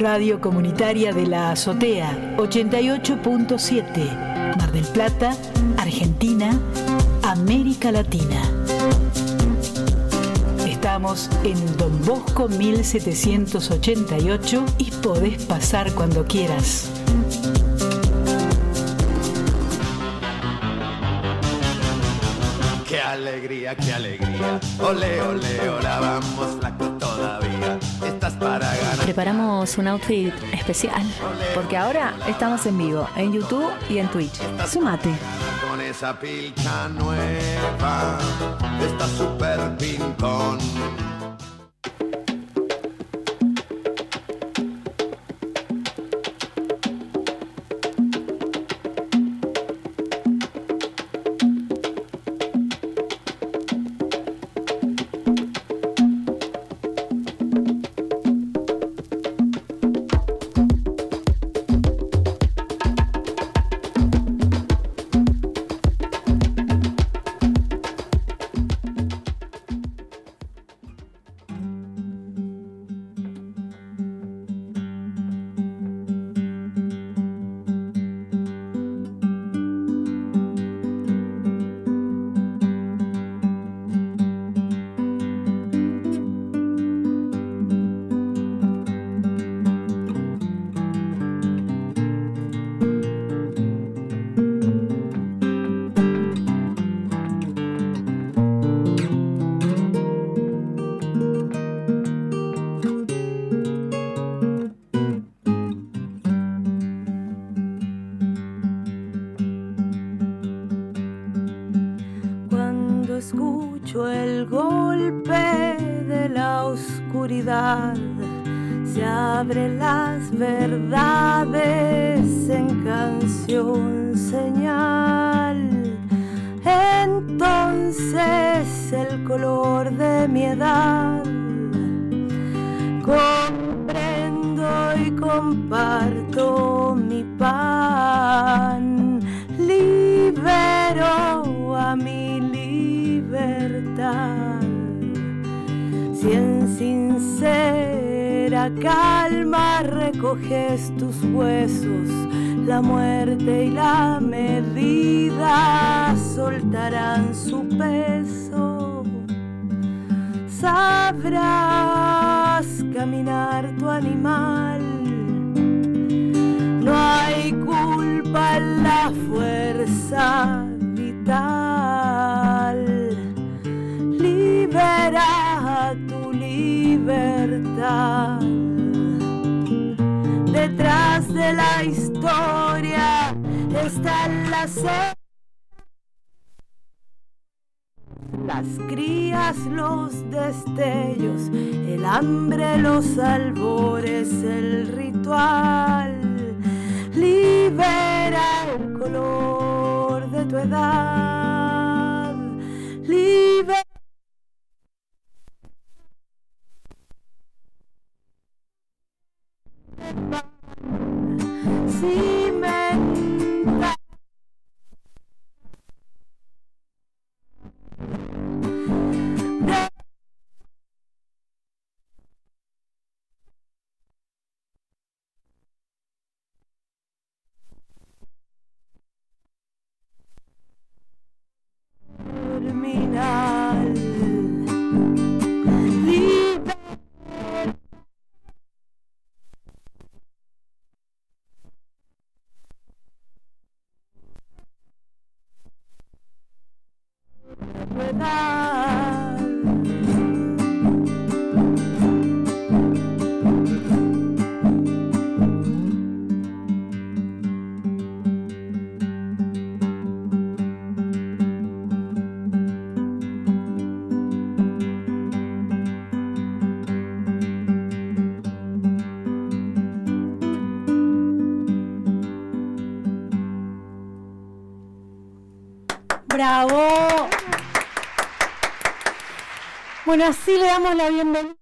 Radio Comunitaria de la Azotea 88.7, Mar del Plata, Argentina, América Latina. Estamos en Don Bosco 1788 y podés pasar cuando quieras. Qué alegría, qué alegría. Ole, ole, ahora vamos flaco todavía. Preparamos un outfit especial. Porque ahora estamos en vivo, en YouTube y en Twitch. Sumate. Verdades en canción señal. Entonces el color de mi edad recoges tus huesos, la muerte y la medida soltarán su peso. Sabrás caminar tu animal. No hay culpa en la fuerza vital. Libera tu libertad. De la historia están las las crías, los destellos, el hambre, los albores, el ritual. Libera el color de tu edad. Bueno, así le damos la bienvenida.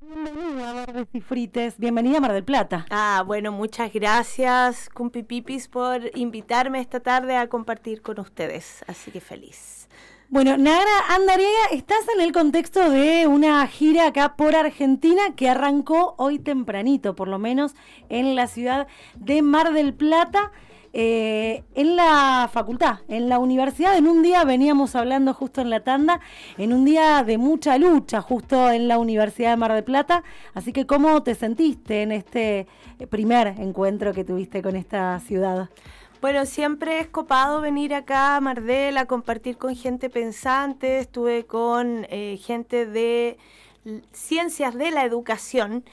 Bienvenida, Verdes y Frites. Bienvenida a Mar del Plata. Ah, bueno, muchas gracias, Cumpipipis, por invitarme esta tarde a compartir con ustedes. Así que feliz. Bueno, Nara Andariega, estás en el contexto de una gira acá por Argentina que arrancó hoy tempranito, por lo menos en la ciudad de Mar del Plata. Eh, en la facultad, en la universidad, en un día veníamos hablando justo en la tanda, en un día de mucha lucha justo en la Universidad de Mar del Plata. Así que, ¿cómo te sentiste en este primer encuentro que tuviste con esta ciudad? Bueno, siempre es copado venir acá a Mardel a compartir con gente pensante. Estuve con eh, gente de ciencias de la educación.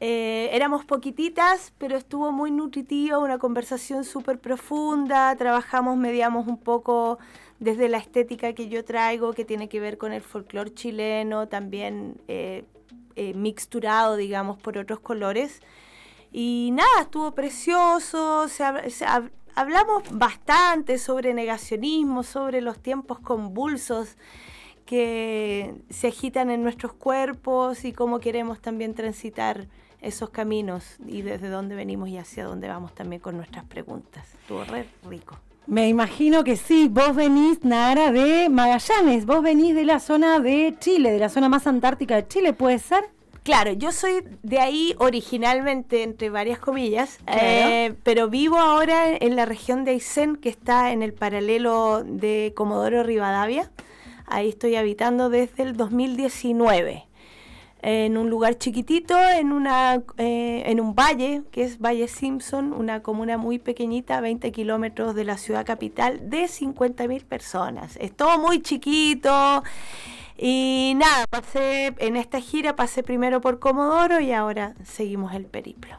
Eh, éramos poquititas, pero estuvo muy nutritiva, una conversación súper profunda. Trabajamos, mediamos un poco desde la estética que yo traigo, que tiene que ver con el folclore chileno, también eh, mixturado, digamos, por otros colores. Y nada, estuvo precioso, se, hablamos bastante sobre negacionismo, sobre los tiempos convulsos que se agitan en nuestros cuerpos y cómo queremos también transitar esos caminos y desde dónde venimos y hacia dónde vamos también con nuestras preguntas. Estuvo re rico. Me imagino que sí, vos venís, Nara, de Magallanes, vos venís de la zona de Chile, de la zona más antártica de Chile, ¿puede ser? Claro, yo soy de ahí originalmente, entre varias comillas, eh, pero vivo ahora en la región de Aysén, que está en el paralelo de Comodoro Rivadavia. Ahí estoy habitando desde el 2019 en un lugar chiquitito, en, una, eh, en un valle, que es Valle Simpson, una comuna muy pequeñita, 20 kilómetros de la ciudad capital, de 50.000 personas. Es todo muy chiquito. Y nada, pasé en esta gira, pasé primero por Comodoro y ahora seguimos el periplo.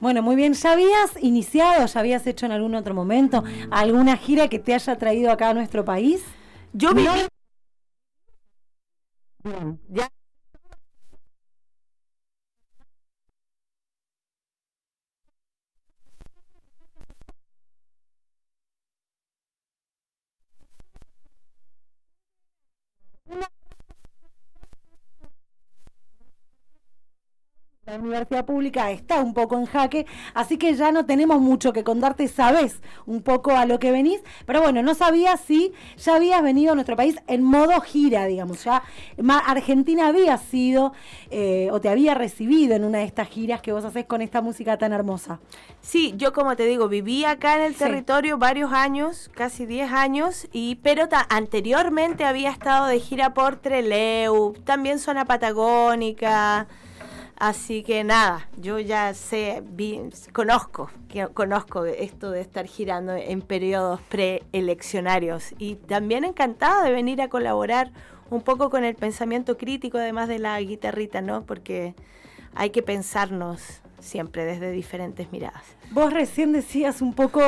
Bueno, muy bien. ¿Ya habías iniciado, ya habías hecho en algún otro momento alguna gira que te haya traído acá a nuestro país? Yo viví... Ya la universidad pública está un poco en jaque, así que ya no tenemos mucho que contarte, sabes un poco a lo que venís, pero bueno, no sabía si ya habías venido a nuestro país en modo gira, digamos, ya Argentina había sido eh, o te había recibido en una de estas giras que vos haces con esta música tan hermosa. Sí, yo como te digo, viví acá en el territorio varios años, casi 10 años, y pero anteriormente había estado de gira por Treleu, también zona patagónica, Así que nada, yo ya sé, conozco, conozco esto de estar girando en periodos preeleccionarios y también encantada de venir a colaborar un poco con el pensamiento crítico, además de la guitarrita, ¿no? Porque hay que pensarnos siempre desde diferentes miradas. Vos recién decías un poco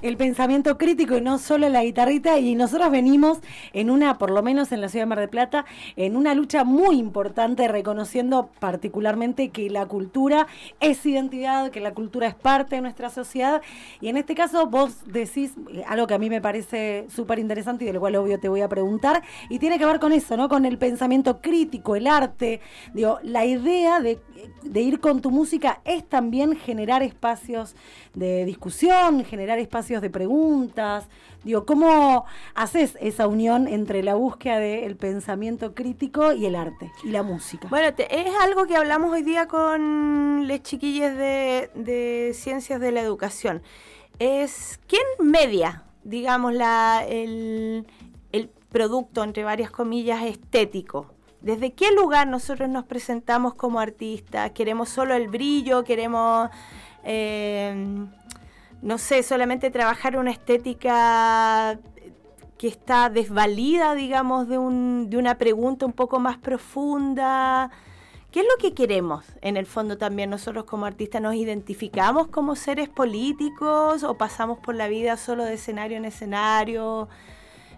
el pensamiento crítico y no solo la guitarrita y nosotros venimos en una, por lo menos en la ciudad de Mar del Plata, en una lucha muy importante reconociendo particularmente que la cultura es identidad, que la cultura es parte de nuestra sociedad y en este caso vos decís eh, algo que a mí me parece súper interesante y del cual obvio te voy a preguntar y tiene que ver con eso, ¿no? Con el pensamiento crítico, el arte, digo, la idea de, de ir con tu música es también generar espacios de discusión, generar espacios de preguntas. Digo, ¿cómo haces esa unión entre la búsqueda del pensamiento crítico y el arte y la música? Bueno, es algo que hablamos hoy día con les chiquilles de, ciencias de la educación. Es quién media, digamos, la, el, el producto, entre varias comillas, estético. ¿Desde qué lugar nosotros nos presentamos como artistas? ¿Queremos solo el brillo? ¿Queremos Em, no sé, solamente trabajar una estética que está desvalida, digamos, de, un, de una pregunta un poco más profunda. ¿Qué es lo que queremos? En el fondo también nosotros como artistas nos identificamos como seres políticos o pasamos por la vida solo de escenario en escenario.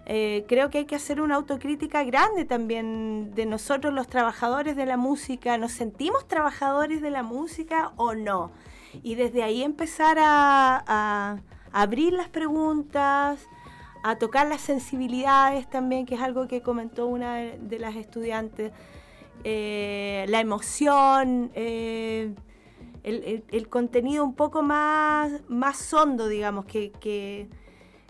Eh, creo que hay que hacer una autocrítica grande también de nosotros los trabajadores de la música. ¿Nos sentimos trabajadores de la música o no? Y desde ahí empezar a, abrir las preguntas, a tocar las sensibilidades también, que es algo que comentó una de las estudiantes, eh, la emoción, eh, el, contenido un poco más, más hondo, digamos, que,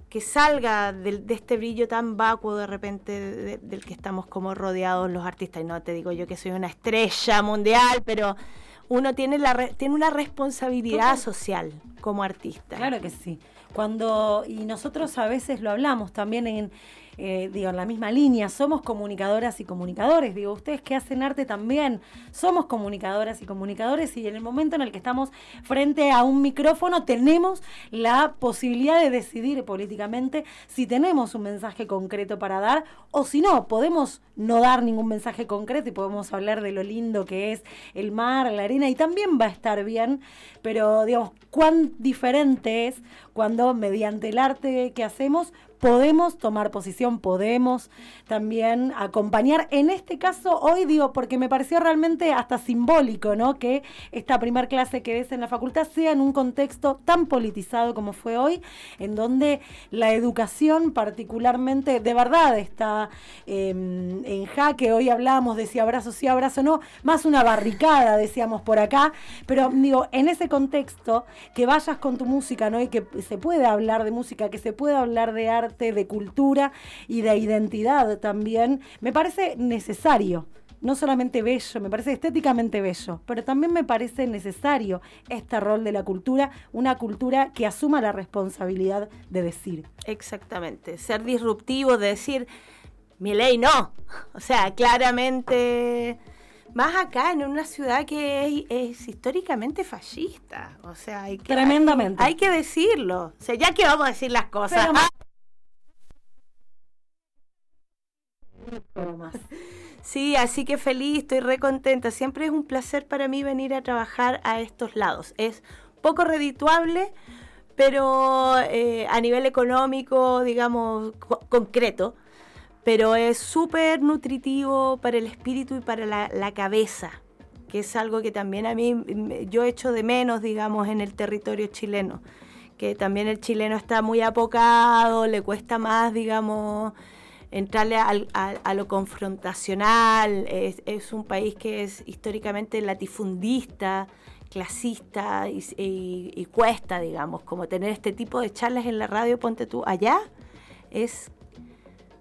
que salga de, este brillo tan vacuo de repente de- del que estamos como rodeados los artistas. Y no te digo yo que soy una estrella mundial, pero uno tiene, la re- tiene una responsabilidad social como artista. Claro que sí. Cuando, y nosotros a veces lo hablamos también en, eh, digo, en la misma línea, somos comunicadoras y comunicadores, digo, ustedes que hacen arte también, somos comunicadoras y comunicadores y en el momento en el que estamos frente a un micrófono tenemos la posibilidad de decidir políticamente si tenemos un mensaje concreto para dar o si no, podemos no dar ningún mensaje concreto y podemos hablar de lo lindo que es el mar, la arena y también va a estar bien, pero digamos, cuán diferente es cuando mediante el arte que hacemos podemos tomar posición, podemos también acompañar. En este caso, hoy digo, porque me pareció realmente hasta simbólico, ¿no? Que esta primer clase que des en la facultad sea en un contexto tan politizado como fue hoy, en donde la educación particularmente de verdad está eh, en jaque. Hoy hablábamos de si abrazo sí, abrazo no, más una barricada, decíamos por acá, pero digo, en ese contexto, que vayas con tu música, ¿no? Y que se pueda hablar de música, que se pueda hablar de arte, de cultura y de identidad también, me parece necesario. No solamente bello, me parece estéticamente bello, pero también me parece necesario este rol de la cultura, una cultura que asuma la responsabilidad de decir. Exactamente, ser disruptivo, de decir, mi ley no. O sea, claramente, más acá en una ciudad que es, es históricamente fascista. O sea, hay que, Tremendamente. Hay, hay que decirlo. O sea, ya que vamos a decir las cosas. Pero- ah, Sí, así que feliz, estoy re contenta. Siempre es un placer para mí venir a trabajar a estos lados. Es poco redituable, pero eh, a nivel económico, digamos, co- concreto. Pero es súper nutritivo para el espíritu y para la, la cabeza, que es algo que también a mí yo echo de menos, digamos, en el territorio chileno. Que también el chileno está muy apocado, le cuesta más, digamos, entrarle a, a lo confrontacional. Es, es un país que es históricamente latifundista, clasista y, y- y cuesta, digamos, como tener este tipo de charlas en la radio, ponte tú allá, es...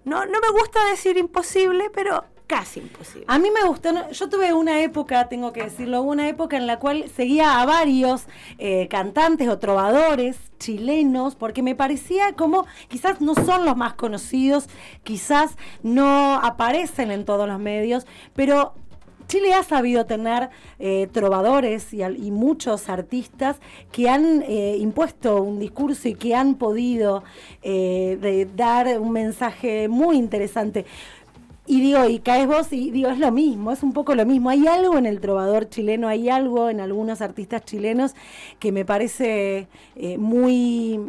No, no me gusta decir imposible, pero casi imposible. A mí me gustó, yo tuve una época, tengo que decirlo, una época en la cual seguía a varios eh, cantantes o trovadores chilenos, porque me parecía como quizás no son los más conocidos, quizás no aparecen en todos los medios, pero Chile ha sabido tener eh, trovadores y, muchos artistas que han eh, impuesto un discurso y que han podido eh, dar un mensaje muy interesante. Y digo, y caes vos y digo, es lo mismo, es un poco lo mismo. Hay algo en el trovador chileno, hay algo en algunos artistas chilenos que me parece eh, muy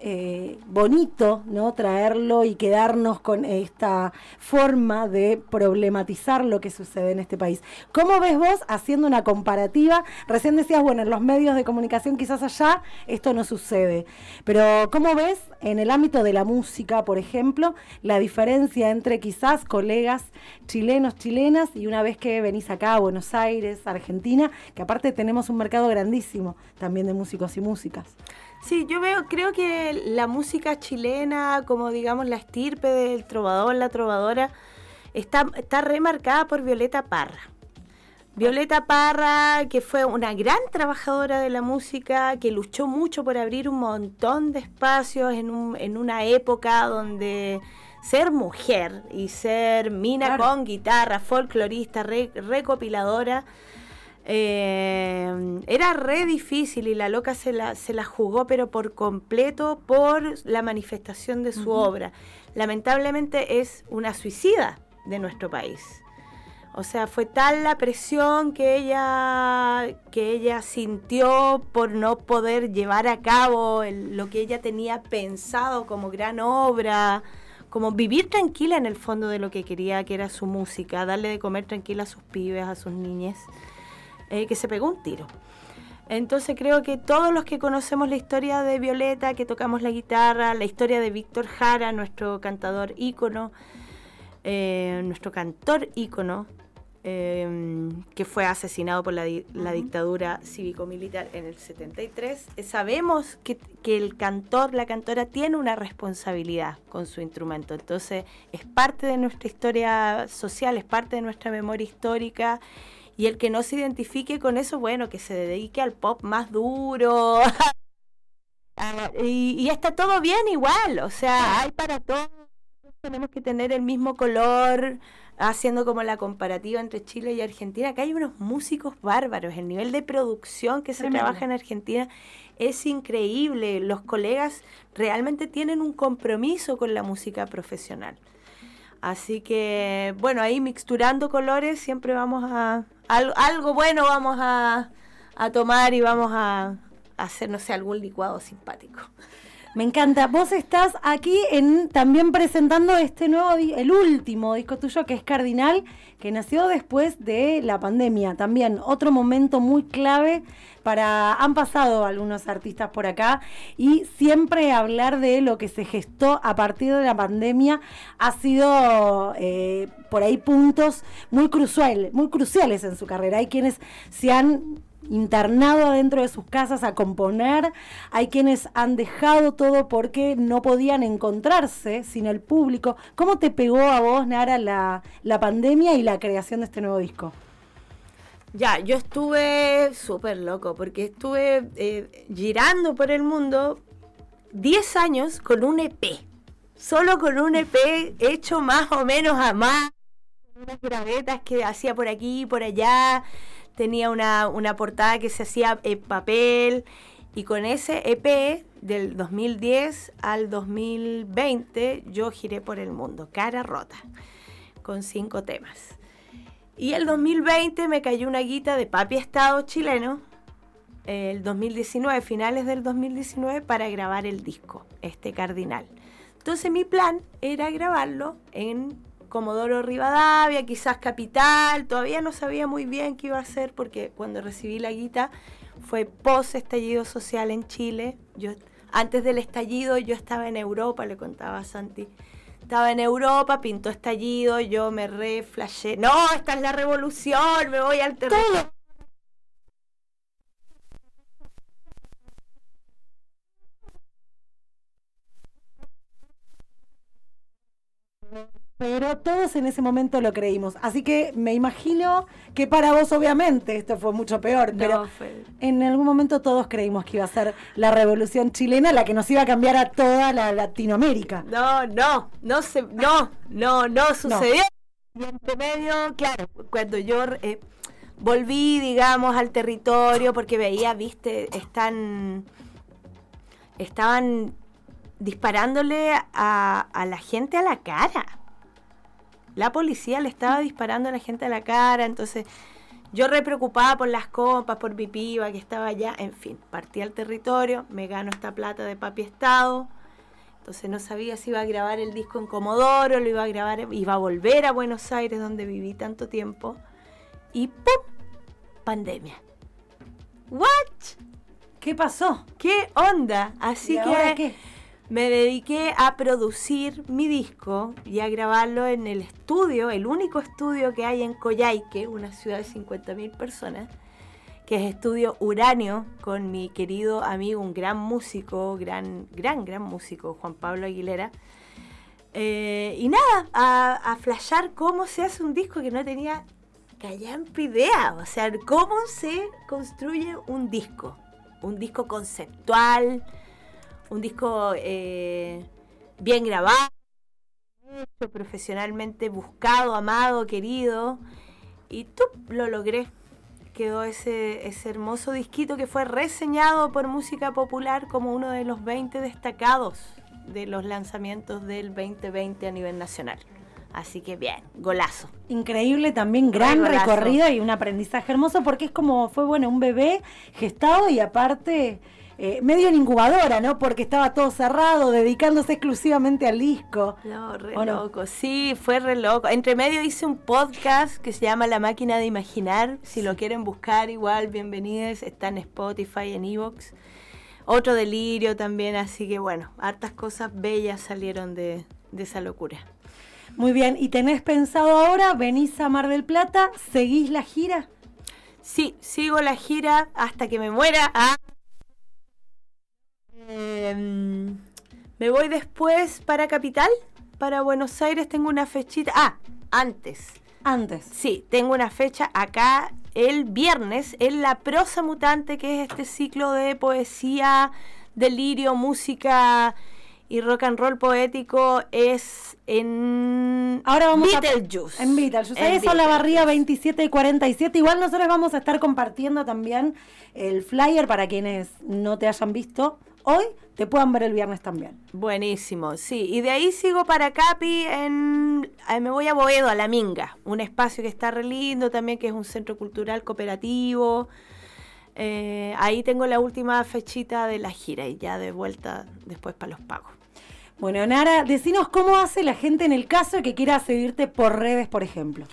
eh, bonito, ¿no? Traerlo y quedarnos con esta forma de problematizar lo que sucede en este país. ¿Cómo ves vos haciendo una comparativa? Recién decías, bueno, en los medios de comunicación quizás allá esto no sucede, pero ¿cómo ves en el ámbito de la música, por ejemplo, la diferencia entre quizás colegas chilenos, chilenas y una vez que venís acá a Buenos Aires, Argentina, que aparte tenemos un mercado grandísimo también de músicos y músicas? Sí, yo veo, creo que la música chilena, como digamos la estirpe del trovador, la trovadora, está, está remarcada por Violeta Parra. Violeta Parra, que fue una gran trabajadora de la música, que luchó mucho por abrir un montón de espacios en, un- en una época donde ser mujer y ser mina Claro. con guitarra, folclorista, re- recopiladora, eh, era re difícil y la loca se la, se la jugó, pero por completo por la manifestación de su obra. Lamentablemente es una suicida de nuestro país. O sea, fue tal la presión que ella, que ella sintió por no poder llevar a cabo lo que ella tenía pensado como gran obra, como vivir tranquila en el fondo de lo que quería, que era su música, darle de comer tranquila a sus pibes, a sus niñes, eh, que se pegó un tiro. Entonces creo que todos los que conocemos la historia de Violeta, que tocamos la guitarra, la historia de Víctor Jara, nuestro cantador ícono, eh, nuestro cantor ícono, eh, que fue asesinado por la, di- la dictadura cívico-militar en el 73. Eh, sabemos que, que el cantor, la cantora, tiene una responsabilidad con su instrumento. Entonces, es parte de nuestra historia social, es parte de nuestra memoria histórica. Y el que no se identifique con eso, bueno, que se dedique al pop más duro. Y, y está todo bien igual, o sea, hay para todos. Tenemos que tener el mismo color, haciendo como la comparativa entre Chile y Argentina. Acá hay unos músicos bárbaros, el nivel de producción que se Tremendo. trabaja en Argentina es increíble. Los colegas realmente tienen un compromiso con la música profesional. Así que, bueno, ahí mixturando colores siempre vamos a... al- algo bueno vamos a, a tomar y vamos a, a hacer, no sé, algún licuado simpático. Me encanta. Vos estás aquí en también presentando este nuevo, el último disco tuyo que es Cardinal, que nació después de la pandemia. También otro momento muy clave para. Han pasado algunos artistas por acá y siempre hablar de lo que se gestó a partir de la pandemia ha sido eh, por ahí puntos muy muy cruciales en su carrera. Hay quienes se han internado adentro de sus casas a componer, hay quienes han dejado todo porque no podían encontrarse sin el público. ¿Cómo te pegó a vos, Nara, la, la pandemia y la creación de este nuevo disco? Ya, yo estuve súper loco porque estuve eh, girando por el mundo 10 años con un EP. Solo con un EP hecho más o menos a más. Unas gravetas que hacía por aquí y por allá. Tenía una, una portada que se hacía en papel. Y con ese EP del 2010 al 2020 yo giré por el mundo, cara rota, con cinco temas. Y el 2020 me cayó una guita de Papi Estado chileno, el 2019, finales del 2019, para grabar el disco, este Cardinal. Entonces mi plan era grabarlo en Comodoro Rivadavia, quizás Capital, todavía no sabía muy bien qué iba a hacer porque cuando recibí la guita fue post estallido social en Chile. Yo antes del estallido yo estaba en Europa, le contaba a Santi. Estaba en Europa, pintó estallido, yo me reflashé. No, esta es la revolución, me voy al territorio. Pero todos en ese momento lo creímos. Así que me imagino que para vos, obviamente, esto fue mucho peor. Pero No, fue- en algún momento todos creímos que iba a ser la revolución chilena la que nos iba a cambiar a toda la Latinoamérica. No, no, no se, no, no, no sucedió. Y entre medio, claro, cuando yo eh, volví, digamos, al territorio, porque veía, viste, están, estaban disparándole a, a la gente a la cara. La policía le estaba disparando a la gente a la cara, entonces yo re preocupada por las copas, por mi piba que estaba allá, en fin, partí al territorio, me gano esta plata de papi estado, entonces no sabía si iba a grabar el disco en Comodoro, lo iba a grabar, iba a volver a Buenos Aires donde viví tanto tiempo y ¡pum! pandemia. ¿What? ¿Qué pasó? ¿Qué onda? Así ¿Y que ahora qué? Me dediqué a producir mi disco y a grabarlo en el estudio, el único estudio que hay en Coyhaique, una ciudad de 50.000 personas, que es Estudio Uranio, con mi querido amigo, un gran músico, gran, gran, gran músico, Juan Pablo Aguilera. Eh, y nada, a, a flashar cómo se hace un disco que no tenía callampa idea. O sea, cómo se construye un disco. Un disco conceptual, un disco eh, bien grabado, profesionalmente buscado, amado, querido. Y tú lo logré. Quedó ese, ese hermoso disquito que fue reseñado por Música Popular como uno de los 20 destacados de los lanzamientos del 2020 a nivel nacional. Así que bien, golazo. Increíble también, gran recorrido y un aprendizaje hermoso porque es como, fue bueno, un bebé gestado y aparte eh, medio en incubadora, ¿no? Porque estaba todo cerrado, dedicándose exclusivamente al disco. No, re loco. Sí, fue re loco. Entre medio hice un podcast que se llama La Máquina de Imaginar. Si lo quieren buscar, igual, bienvenidos. Está en Spotify, en Evox. Otro delirio también, así que bueno, hartas cosas bellas salieron de, de esa locura. Muy bien, ¿y tenés pensado ahora, venís a Mar del Plata, seguís la gira? Sí, sigo la gira hasta que me muera. Ah. Em, me voy después para Capital, para Buenos Aires. Tengo una fechita. Ah, antes. Antes. Sí, tengo una fecha acá el viernes en La Prosa Mutante, que es este ciclo de poesía, delirio, música y rock and roll poético. Es en Ahora vamos Beetlejuice. a... En Beetlejuice. En Eso, la barría 27 y 47. Igual nosotros vamos a estar compartiendo también el flyer para quienes no te hayan visto hoy, te puedan ver el viernes también. Buenísimo, sí. Y de ahí sigo para Capi, en, eh, me voy a Boedo, a La Minga, un espacio que está re lindo también, que es un centro cultural cooperativo. Eh, ahí tengo la última fechita de la gira y ya de vuelta después para los pagos. Bueno, Nara, decinos cómo hace la gente en el caso de que quiera seguirte por redes, por ejemplo.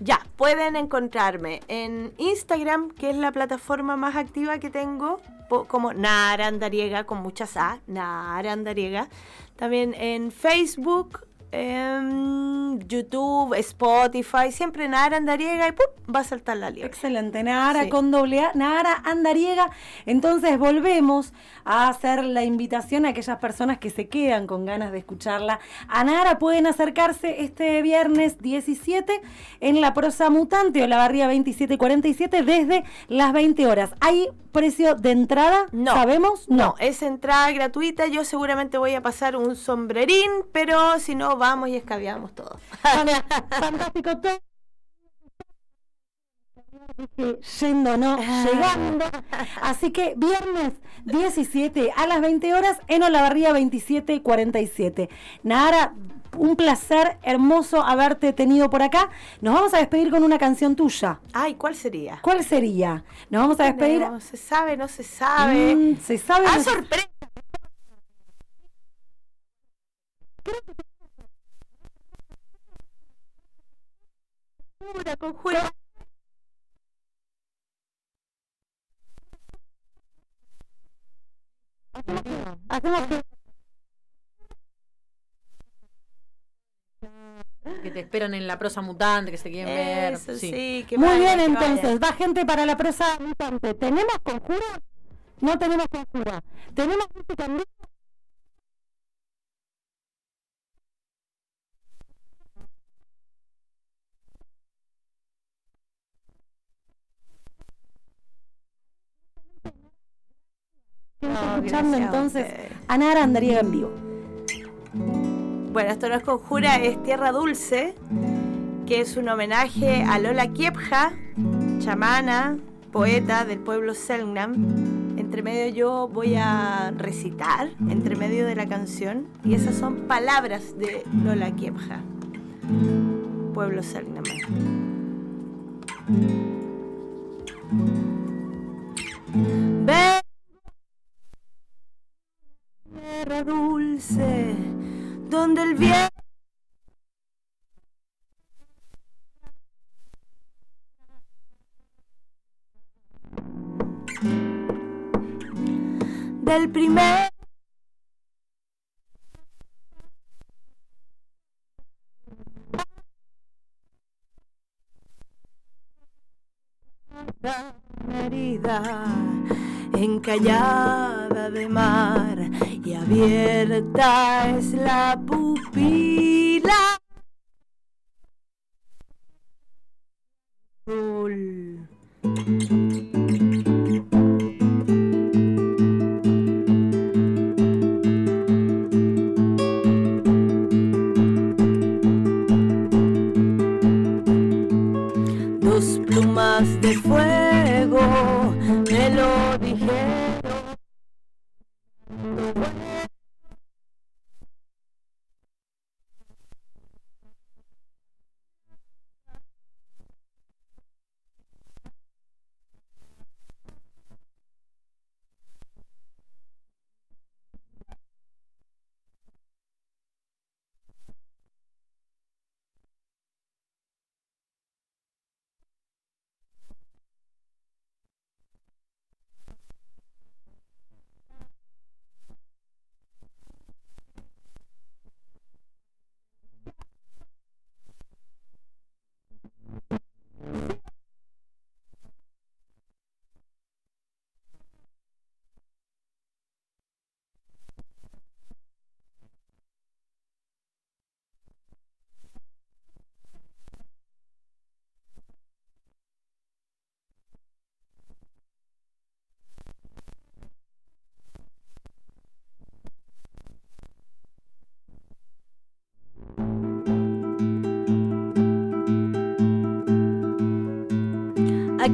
Ya, pueden encontrarme en Instagram, que es la plataforma más activa que tengo, como Nara Andariega, con muchas A, Nara Andariega. También en Facebook, en YouTube, Spotify, siempre Nara Andariega y ¡pum! va a saltar la liebre. Excelente, Nara Sí. con doble A, Nara Andariega. Entonces volvemos a hacer la invitación a aquellas personas que se quedan con ganas de escucharla. A Nara pueden acercarse este viernes 17 en la prosa mutante o la barría 2747 desde las 20 horas. ¿Hay precio de entrada? No. ¿Sabemos? No, es entrada gratuita. Yo seguramente voy a pasar un sombrerín, pero si no, vamos y escabeamos todo. Fan- Fantástico todo. Yendo, no, llegando. Así que viernes 17 a las 20 horas en Olavarría 2747. Nara, un placer hermoso haberte tenido por acá. Nos vamos a despedir con una canción tuya. Ay, ¿cuál sería? ¿Cuál sería? Nos vamos a despedir. No, se sabe, no se sabe. Mm, se sabe. ¡Ah, no sorpresa! Conjura. Hacemos que- En la prosa mutante, que se quieren ver. Eso, Sí. sí, que Muy vaya, bien, que vaya. entonces, va gente para la prosa mutante. ¿Tenemos conjura? No tenemos conjura. ¿Tenemos música en No, escuchando entonces a Nara Andariega en vivo. Bueno, esto no es conjura, es Tierra Dulce, que es un homenaje a Lola Kiepja, chamana, poeta del pueblo Selknam. Entre medio yo voy a recitar, entre medio de la canción, y esas son palabras de Lola Kiepja, pueblo Selknam. Ven, tierra dulce, donde el viento del primer herida encallada de mar abierta es la pupila.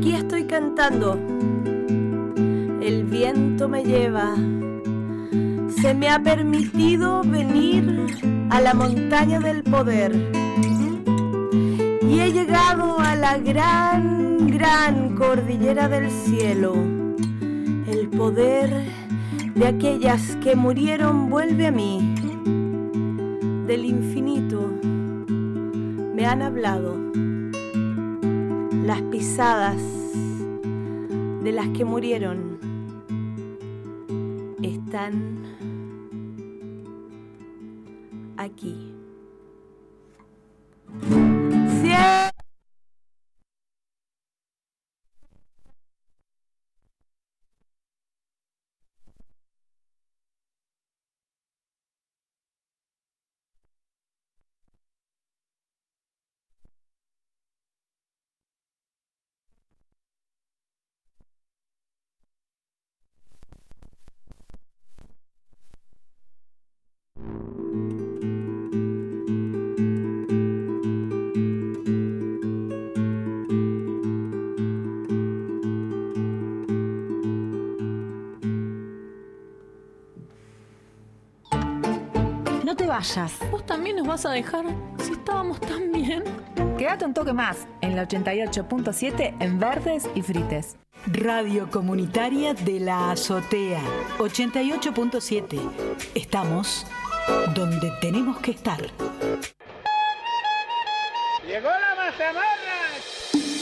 Aquí estoy cantando. El viento me lleva. Se me ha permitido venir a la montaña del poder. Y he llegado a la gran, gran cordillera del cielo. El poder de aquellas que murieron vuelve a mí. Del infinito me han hablado. Las pisadas de las que murieron están aquí. Vayas. ¿Vos también nos vas a dejar si estábamos tan bien? Quédate un toque más en la 88.7 en Verdes y Frites. Radio Comunitaria de la Azotea 88.7. Estamos donde tenemos que estar. Llegó la mazamorra.